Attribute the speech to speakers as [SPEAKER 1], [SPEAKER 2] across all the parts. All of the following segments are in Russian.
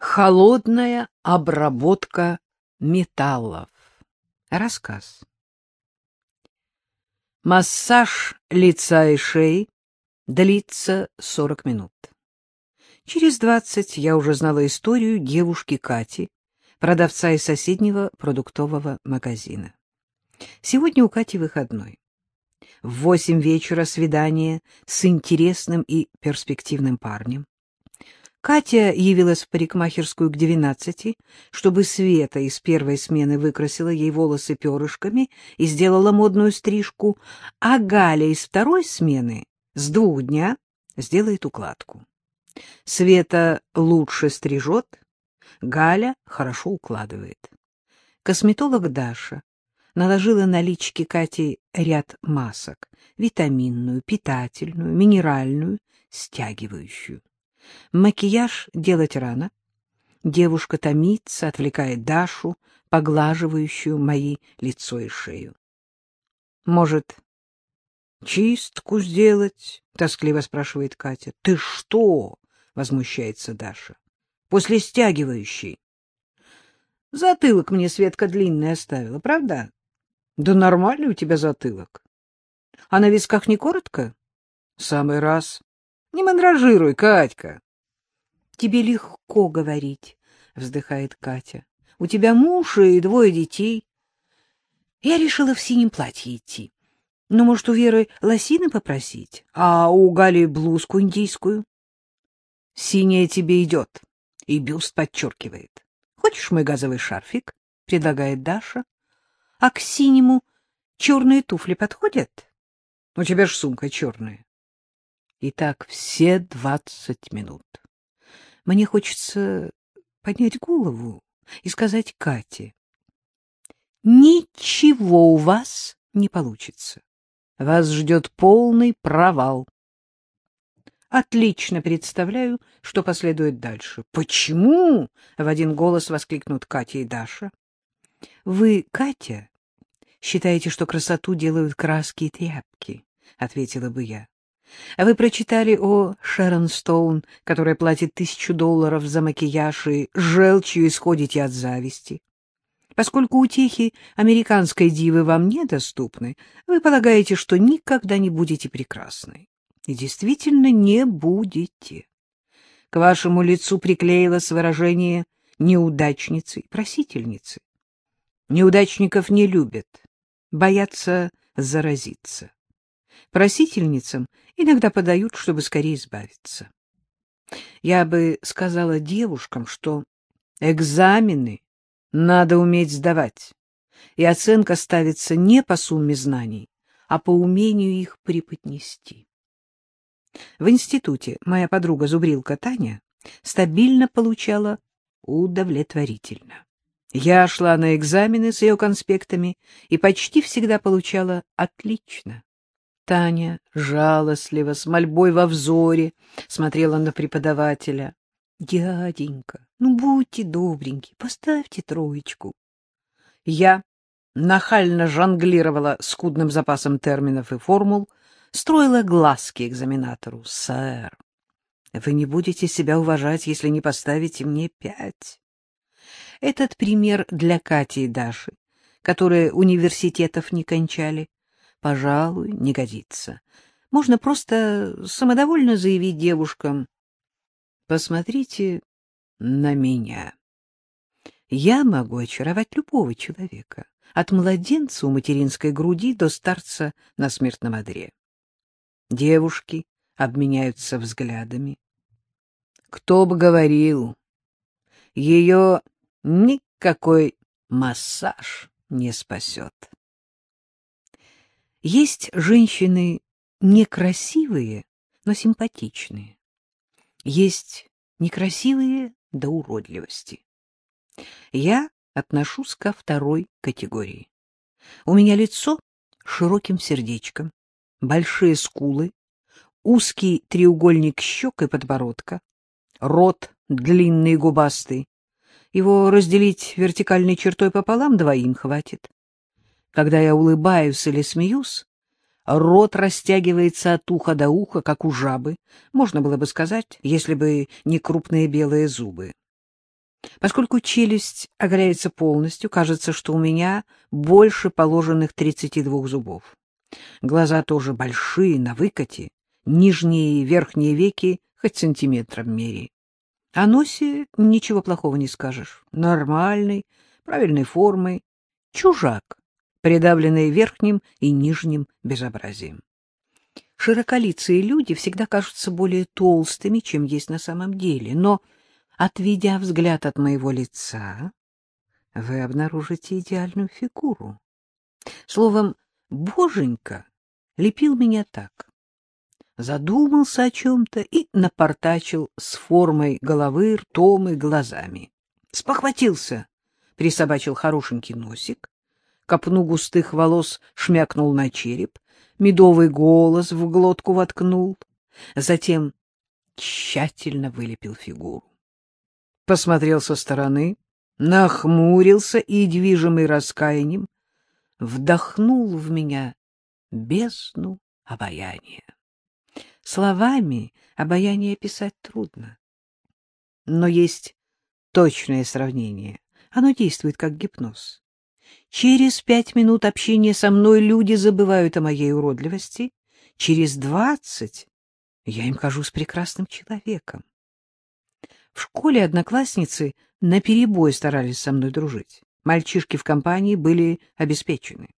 [SPEAKER 1] Холодная обработка металлов. Рассказ. Массаж лица и шеи длится 40 минут. Через 20 я уже знала историю девушки Кати, продавца из соседнего продуктового магазина. Сегодня у Кати выходной. В восемь вечера свидание с интересным и перспективным парнем. Катя явилась в парикмахерскую к двенадцати, чтобы Света из первой смены выкрасила ей волосы перышками и сделала модную стрижку, а Галя из второй смены с двух дня сделает укладку. Света лучше стрижет, Галя хорошо укладывает. Косметолог Даша наложила на лички Кати ряд масок — витаминную, питательную, минеральную, стягивающую. Макияж делать рано. Девушка томится, отвлекает Дашу, поглаживающую мои лицо и шею. — Может, чистку сделать? — тоскливо спрашивает Катя. — Ты что? — возмущается Даша. — После стягивающей. — Затылок мне Светка длинный оставила, правда? — Да нормальный у тебя затылок. — А на висках не коротко? — Самый раз. — Не мандражируй, Катька. — Тебе легко говорить, — вздыхает Катя. — У тебя муж и двое детей. Я решила в синем платье идти. Ну, может, у Веры лосины попросить, а у Гали блузку индийскую? Синяя тебе идет, и бюст подчеркивает. Хочешь мой газовый шарфик? — предлагает Даша. — А к синему черные туфли подходят? У тебя ж сумка черная. И так все двадцать минут. Мне хочется поднять голову и сказать Кате. Ничего у вас не получится. Вас ждет полный провал. Отлично представляю, что последует дальше. Почему? В один голос воскликнут Катя и Даша. Вы, Катя, считаете, что красоту делают краски и тряпки, ответила бы я. Вы прочитали о Шерон Стоун, которая платит тысячу долларов за макияж и желчью исходите от зависти. Поскольку утехи американской дивы вам недоступны, вы полагаете, что никогда не будете прекрасной. И действительно не будете. К вашему лицу приклеилось выражение неудачницы и просительницы. Неудачников не любят, боятся заразиться. Просительницам иногда подают, чтобы скорее избавиться. Я бы сказала девушкам, что экзамены надо уметь сдавать, и оценка ставится не по сумме знаний, а по умению их преподнести. В институте моя подруга-зубрилка Таня стабильно получала удовлетворительно. Я шла на экзамены с ее конспектами и почти всегда получала отлично. Таня жалостливо, с мольбой во взоре, смотрела на преподавателя. — Дяденька, ну будьте добреньки, поставьте троечку. Я нахально жонглировала скудным запасом терминов и формул, строила глазки экзаменатору. — Сэр, вы не будете себя уважать, если не поставите мне пять. Этот пример для Кати и Даши, которые университетов не кончали, пожалуй, не годится. Можно просто самодовольно заявить девушкам, «Посмотрите на меня. Я могу очаровать любого человека, от младенца у материнской груди до старца на смертном одре». Девушки обменяются взглядами. Кто бы говорил, ее никакой массаж не спасет. Есть женщины некрасивые, но симпатичные. Есть некрасивые до уродливости. Я отношусь ко второй категории. У меня лицо широким сердечком, большие скулы, узкий треугольник щек и подбородка, рот длинный и губастый. Его разделить вертикальной чертой пополам двоим хватит. Когда я улыбаюсь или смеюсь, рот растягивается от уха до уха, как у жабы, можно было бы сказать, если бы не крупные белые зубы. Поскольку челюсть оголяется полностью, кажется, что у меня больше положенных 32 зубов. Глаза тоже большие, на выкате, нижние и верхние веки хоть сантиметром мере. О носе ничего плохого не скажешь. Нормальный, правильной формы, чужак, придавленный верхним и нижним безобразием. Широколицые люди всегда кажутся более толстыми, чем есть на самом деле, но, отведя взгляд от моего лица, вы обнаружите идеальную фигуру. Словом, боженька лепил меня так. Задумался о чем-то и напортачил с формой головы, ртом и глазами. Спохватился, присобачил хорошенький носик, копну густых волос шмякнул на череп, медовый голос в глотку воткнул, затем тщательно вылепил фигуру. Посмотрел со стороны, нахмурился и, движимый раскаянием, вдохнул в меня бездну обаяния. Словами обаяние описать трудно, но есть точное сравнение. Оно действует как гипноз. Через пять минут общения со мной люди забывают о моей уродливости. Через двадцать я им кажусь прекрасным человеком. В школе одноклассницы наперебой старались со мной дружить. Мальчишки в компании были обеспечены.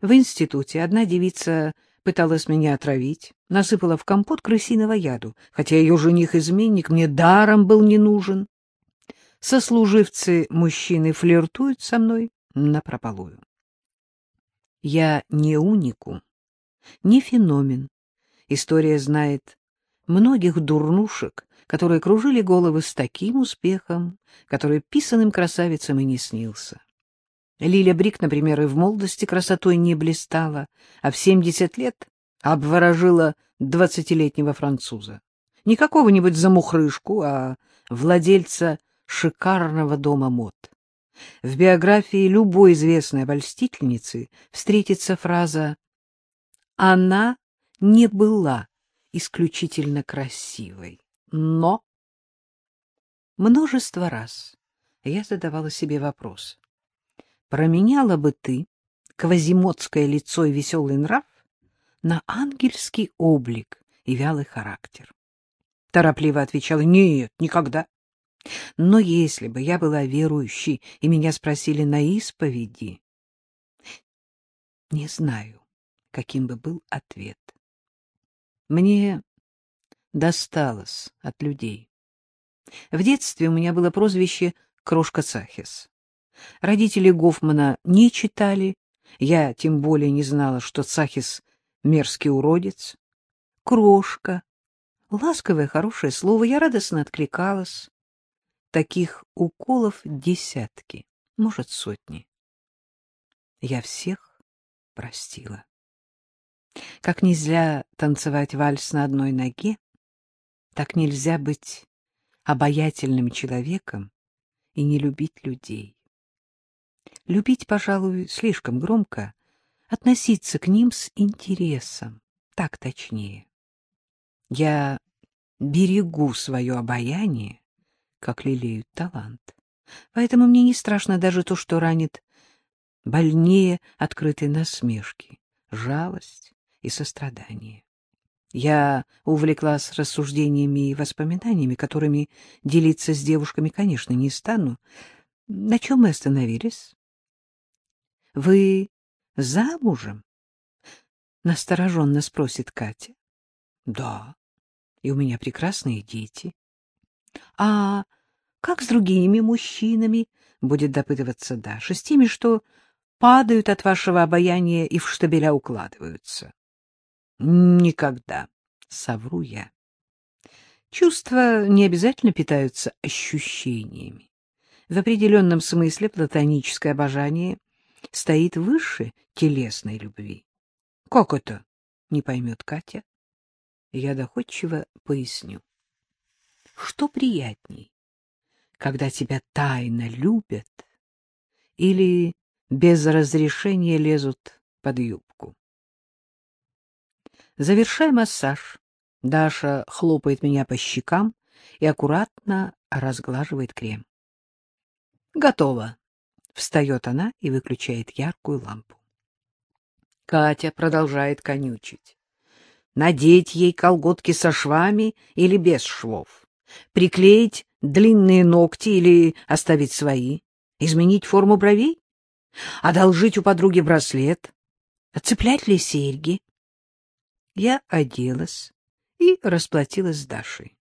[SPEAKER 1] В институте одна девица пыталась меня отравить, насыпала в компот крысиного яду, хотя ее жених-изменник мне даром был не нужен. Сослуживцы мужчины флиртуют со мной напропалую. Я не уникум, не феномен. История знает многих дурнушек, которые кружили головы с таким успехом, который писаным красавицам и не снился. Лиля Брик, например, и в молодости красотой не блистала, а в семьдесят лет обворожила двадцатилетнего француза. Не какого-нибудь замухрышку, а владельца шикарного дома мод. В биографии любой известной обольстительницы встретится фраза «Она не была исключительно красивой, но...» Множество раз я задавала себе вопрос. Променяла бы ты квазимодское лицо и веселый нрав на ангельский облик и вялый характер? Торопливо отвечала «Нет, никогда». Но если бы я была верующей, и меня спросили на исповеди, не знаю, каким бы был ответ. Мне досталось от людей. В детстве у меня было прозвище Крошка Цахис. Родители Гофмана не читали, я тем более не знала, что Цахис — мерзкий уродец. Крошка. Ласковое, хорошее слово, я радостно откликалась. Таких уколов десятки, может, сотни. Я всех простила. Как нельзя танцевать вальс на одной ноге, так нельзя быть обаятельным человеком и не любить людей. Любить, пожалуй, слишком громко, относиться к ним с интересом, так точнее. Я берегу свое обаяние как лелеют талант. Поэтому мне не страшно даже то, что ранит больнее открытой насмешки, жалость и сострадание. Я увлеклась рассуждениями и воспоминаниями, которыми делиться с девушками, конечно, не стану. На чем мы остановились? — Вы замужем? — настороженно спросит Катя. — Да, и у меня прекрасные дети. — А как с другими мужчинами? — будет допытываться Даша. — С теми, что падают от вашего обаяния и в штабеля укладываются. — Никогда, — совру я. Чувства не обязательно питаются ощущениями. В определенном смысле платоническое обожание стоит выше телесной любви. — Как это? — не поймет Катя. Я доходчиво поясню. Что приятней, когда тебя тайно любят или без разрешения лезут под юбку? Завершая массаж, Даша хлопает меня по щекам и аккуратно разглаживает крем. Готово. Встает она и выключает яркую лампу. Катя продолжает конючить. Надеть ей колготки со швами или без швов? Приклеить длинные ногти или оставить свои? Изменить форму бровей? Одолжить у подруги браслет? Отцеплять ли серьги? Я оделась и расплатилась с Дашей.